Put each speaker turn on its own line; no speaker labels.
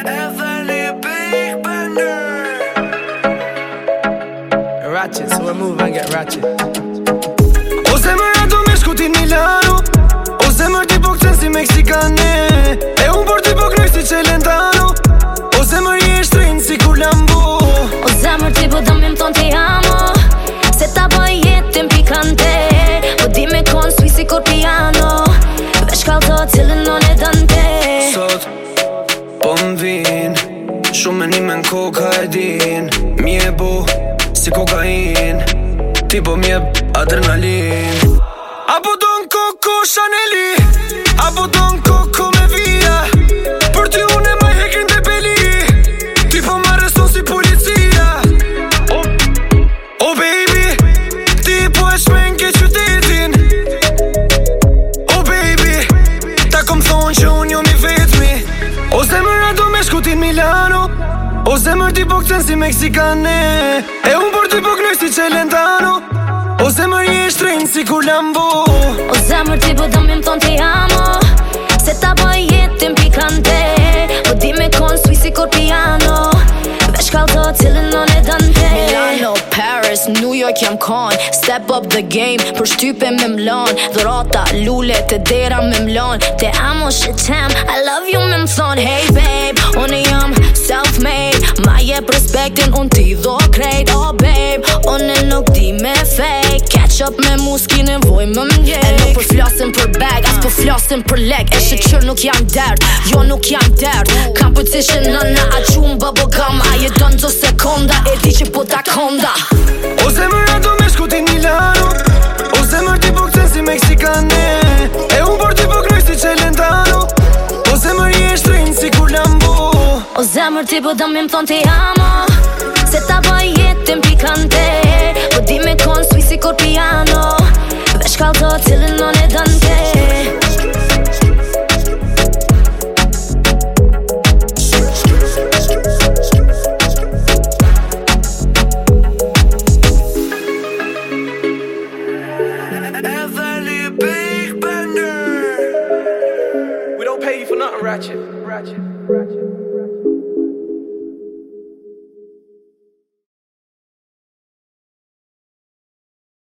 Në dalë big penë Ratchet so I move and get Ratchet O zemra do të më skuqin i laru O zemër di boks si Mexicane Shumë një men koka e din Mi e bu si kokain Ti po mi e b adrenalin Apo do në koko Apo do në koko me via Për ty unë e maj hekrin dhe peli Ti po ma reson si policia O oh, oh baby Ti po e shmenke qytetin O oh baby Ta kom thonë që unë jo mi vetmi O zemëra do me shkutin Milano O zemër ti po këtën si Meksikane E unë për ti po kënoj si Celentano O zemër një e shtrejnë si Kulambo O zemër ti po dhëmë më ti amo
Se ta bëj po jetin pikante Po di me konë sui si kur piano Veshkall të cilën në në dante Milano, Paris, New York jam konë Step up the game, për shtype me mlon Dhrata, lule, të dera me mlon Te amo shë I love you me më thonë Hey babe, unë jam self-made jep respektin Unë ti dho krejt, oh babe Unë nuk di me fake Ketchup me muski voj më mjek E nuk përflasin po për bag As përflasin po për leg E shë qërë nuk jam dert Jo nuk jam dert Kam pëtëshin në në aqumë Bëbë gam A je
dënë zo sekonda E di që po ta konda
Mërti bë po dëmë im thonë të jamo Se ta bëj jetë të mpikante po di me të konsu i si kor piano Meshkall të cilin non e dante Skrrt, skrrt, skrrt, skrrt
We don't pay you for nothing ratchet Ratchet, ratchet